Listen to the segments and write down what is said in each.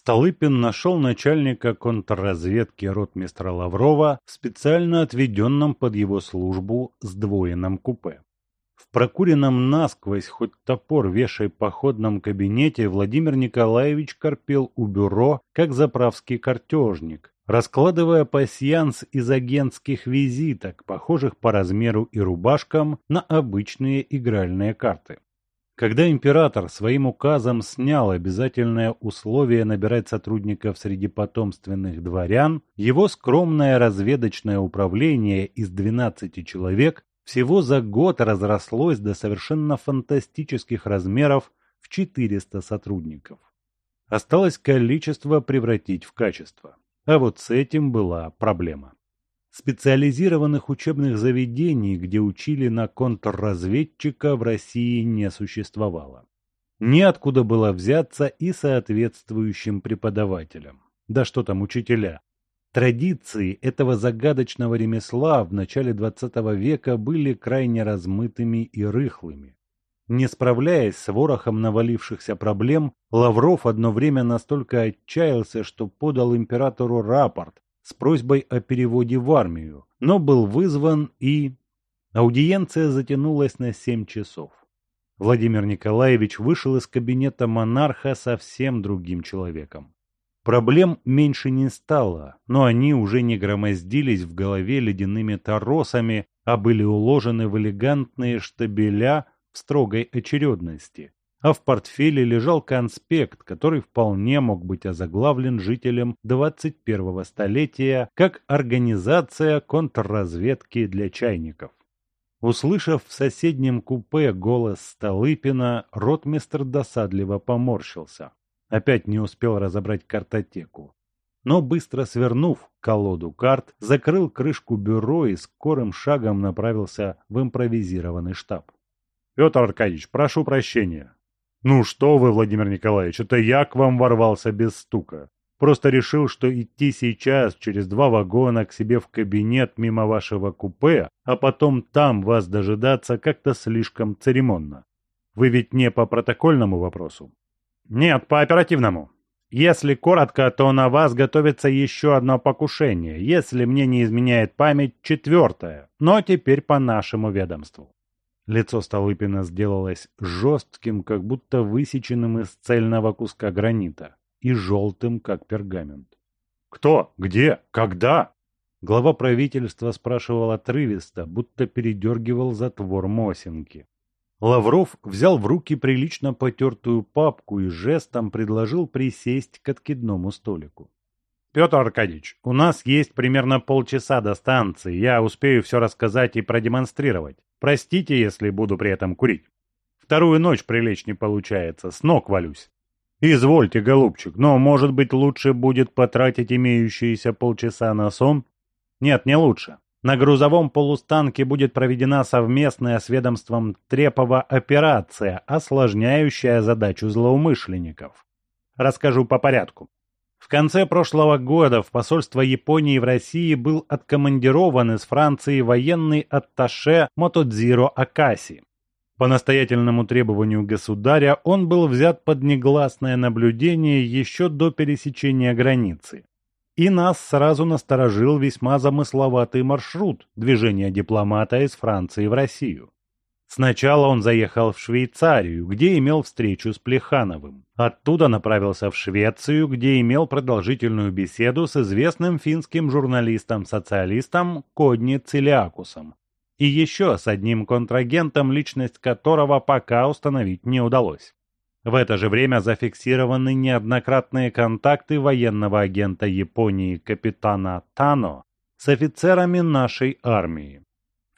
Столыпин нашел начальника контрразведки ротмистра Лаврова в специально отведенном под его службу сдвоенном купе. В прокуренном насквозь хоть топор вешай походном кабинете Владимир Николаевич корпел у бюро, как заправский картежник, раскладывая пасьянс из агентских визиток, похожих по размеру и рубашкам на обычные игральные карты. Когда император своим указом снял обязательное условие набирать сотрудников среди потомственных дворян, его скромное разведочное управление из 12 человек всего за год разрослось до совершенно фантастических размеров в 400 сотрудников. Осталось количество превратить в качество. А вот с этим была проблема. Специализированных учебных заведений, где учили на контрразведчика, в России не существовало. Неоткуда было взяться и соответствующим преподавателям. Да что там учителя. Традиции этого загадочного ремесла в начале XX века были крайне размытыми и рыхлыми. Не справляясь с ворохом навалившихся проблем, Лавров одно время настолько отчаялся, что подал императору рапорт, с просьбой о переводе в армию, но был вызван и... Аудиенция затянулась на семь часов. Владимир Николаевич вышел из кабинета монарха совсем другим человеком. Проблем меньше не стало, но они уже не громоздились в голове ледяными торосами, а были уложены в элегантные штабеля в строгой очередности а в портфеле лежал конспект, который вполне мог быть озаглавлен жителем 21-го столетия как «Организация контрразведки для чайников». Услышав в соседнем купе голос Столыпина, ротмистр досадливо поморщился. Опять не успел разобрать картотеку. Но быстро свернув колоду карт, закрыл крышку бюро и скорым шагом направился в импровизированный штаб. «Петр Аркадьевич, прошу прощения. «Ну что вы, Владимир Николаевич, это я к вам ворвался без стука. Просто решил, что идти сейчас через два вагона к себе в кабинет мимо вашего купе, а потом там вас дожидаться как-то слишком церемонно. Вы ведь не по протокольному вопросу?» «Нет, по оперативному. Если коротко, то на вас готовится еще одно покушение, если мне не изменяет память, четвертое, но теперь по нашему ведомству». Лицо Столыпина сделалось жестким, как будто высеченным из цельного куска гранита, и желтым, как пергамент. «Кто? Где? Когда?» Глава правительства спрашивал отрывисто, будто передергивал затвор Мосинки. Лавров взял в руки прилично потертую папку и жестом предложил присесть к откидному столику. «Петр Аркадьевич, у нас есть примерно полчаса до станции, я успею все рассказать и продемонстрировать. Простите, если буду при этом курить. Вторую ночь прилечь не получается, с ног валюсь. Извольте, голубчик, но, может быть, лучше будет потратить имеющиеся полчаса на сон? Нет, не лучше. На грузовом полустанке будет проведена совместная с ведомством Трепова операция, осложняющая задачу злоумышленников. Расскажу по порядку. Конце прошлого года в посольство Японии в России был откомандирован из Франции военный атташе Мотодзиро Акаси. По настоятельному требованию государя он был взят под негласное наблюдение еще до пересечения границы. И нас сразу насторожил весьма замысловатый маршрут движения дипломата из Франции в Россию. Сначала он заехал в Швейцарию, где имел встречу с Плехановым. Оттуда направился в Швецию, где имел продолжительную беседу с известным финским журналистом-социалистом Кодни Цилиакусом. И еще с одним контрагентом, личность которого пока установить не удалось. В это же время зафиксированы неоднократные контакты военного агента Японии капитана Тано с офицерами нашей армии.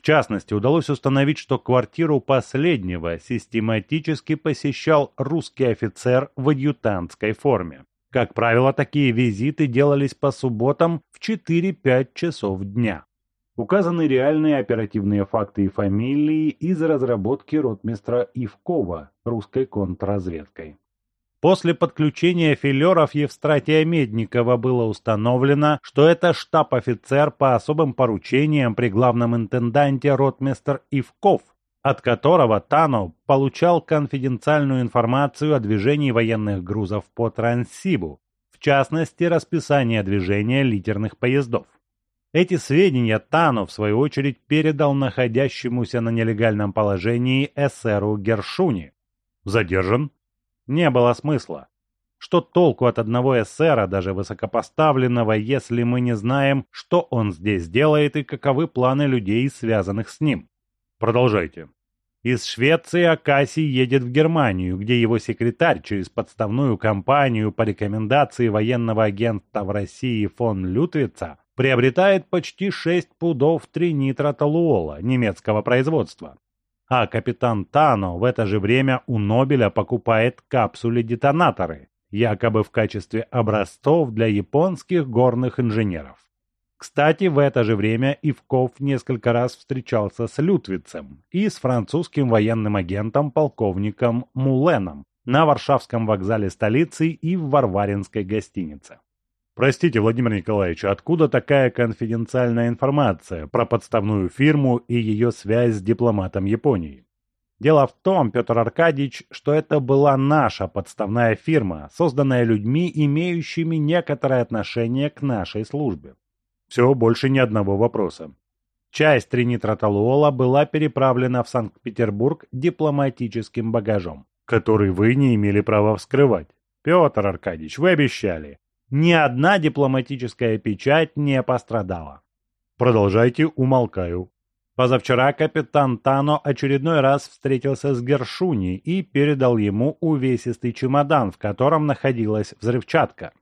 В частности, удалось установить, что квартиру последнего систематически посещал русский офицер в адъютантской форме. Как правило, такие визиты делались по субботам в 4-5 часов дня. Указаны реальные оперативные факты и фамилии из разработки ротмистра Ивкова русской контрразведкой. После подключения филеров Евстратия Медникова было установлено, что это штаб-офицер по особым поручениям при главном интенданте ротмистр Ивков, от которого Тано получал конфиденциальную информацию о движении военных грузов по Транссибу, в частности, расписание движения литерных поездов. Эти сведения Тану, в свою очередь, передал находящемуся на нелегальном положении эсеру Гершуни. Задержан? Не было смысла. Что толку от одного эсера, даже высокопоставленного, если мы не знаем, что он здесь делает и каковы планы людей, связанных с ним? Продолжайте. Из Швеции Акаси едет в Германию, где его секретарь через подставную компанию по рекомендации военного агента в России фон Лютвица приобретает почти 6 пудов тринитротолуола немецкого производства. А капитан Тано в это же время у Нобеля покупает капсули-детонаторы, якобы в качестве образцов для японских горных инженеров. Кстати, в это же время Ивков несколько раз встречался с Лютвицем и с французским военным агентом полковником Муленом на Варшавском вокзале столицы и в Варваринской гостинице. Простите, Владимир Николаевич, откуда такая конфиденциальная информация про подставную фирму и ее связь с дипломатом Японии? Дело в том, Петр Аркадьевич, что это была наша подставная фирма, созданная людьми, имеющими некоторое отношение к нашей службе. Все, больше ни одного вопроса. Часть тринитротолуола была переправлена в Санкт-Петербург дипломатическим багажом, который вы не имели права вскрывать. Петр Аркадьевич, вы обещали. Ни одна дипломатическая печать не пострадала. Продолжайте, умолкаю. Позавчера капитан Тано очередной раз встретился с Гершуни и передал ему увесистый чемодан, в котором находилась взрывчатка.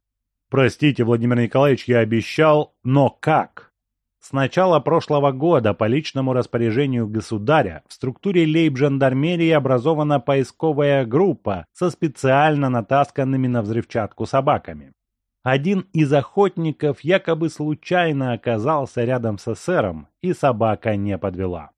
Простите, Владимир Николаевич, я обещал, но как? С начала прошлого года по личному распоряжению государя в структуре лейб-жандармерии образована поисковая группа со специально натасканными на взрывчатку собаками. Один из охотников якобы случайно оказался рядом с эсером, и собака не подвела.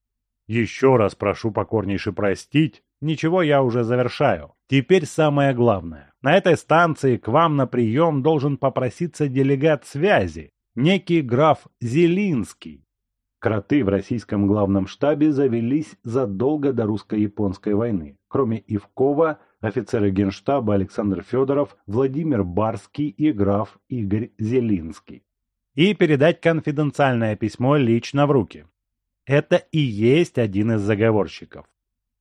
Еще раз прошу покорнейше простить, ничего я уже завершаю. Теперь самое главное. На этой станции к вам на прием должен попроситься делегат связи, некий граф Зелинский. Кроты в российском главном штабе завелись задолго до русско-японской войны. Кроме Ивкова, офицеры генштаба Александр Федоров, Владимир Барский и граф Игорь Зелинский. И передать конфиденциальное письмо лично в руки. Это и есть один из заговорщиков.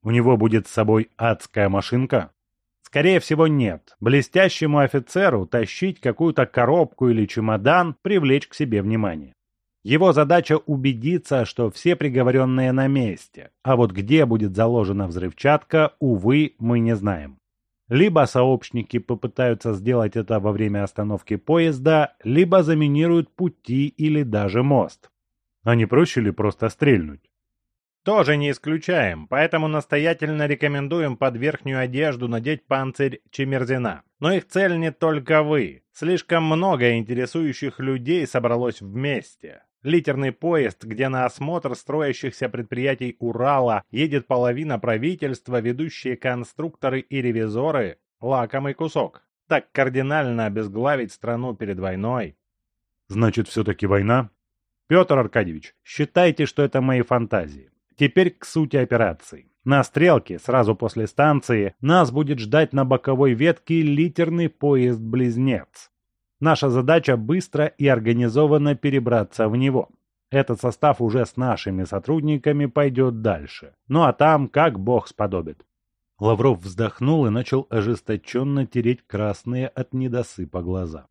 У него будет с собой адская машинка? Скорее всего, нет. Блестящему офицеру тащить какую-то коробку или чемодан, привлечь к себе внимание. Его задача убедиться, что все приговоренные на месте, а вот где будет заложена взрывчатка, увы, мы не знаем. Либо сообщники попытаются сделать это во время остановки поезда, либо заминируют пути или даже мост. А не проще ли просто стрельнуть? Тоже не исключаем, поэтому настоятельно рекомендуем под верхнюю одежду надеть панцирь Чемерзина. Но их цель не только вы. Слишком много интересующих людей собралось вместе. Литерный поезд, где на осмотр строящихся предприятий Урала едет половина правительства, ведущие конструкторы и ревизоры – лакомый кусок. Так кардинально обезглавить страну перед войной. Значит, все-таки война? Петр Аркадьевич, считайте, что это мои фантазии. Теперь к сути операции. На стрелке, сразу после станции, нас будет ждать на боковой ветке литерный поезд-близнец. Наша задача быстро и организованно перебраться в него. Этот состав уже с нашими сотрудниками пойдет дальше. Ну а там как бог сподобит. Лавров вздохнул и начал ожесточенно тереть красные от недосыпа глаза.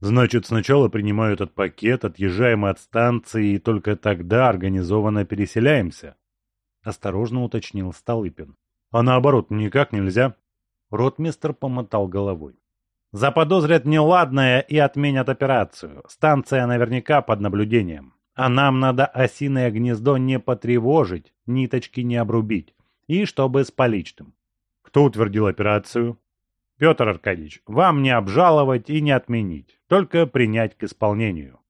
«Значит, сначала принимаю этот пакет, отъезжаем от станции, и только тогда организованно переселяемся?» Осторожно уточнил Столыпин. «А наоборот, никак нельзя?» Ротмистр помотал головой. Заподозрят неладное и отменят операцию. Станция наверняка под наблюдением. А нам надо осиное гнездо не потревожить, ниточки не обрубить. И чтобы с поличным. Кто утвердил операцию? Петр Аркадьевич, вам не обжаловать и не отменить, только принять к исполнению.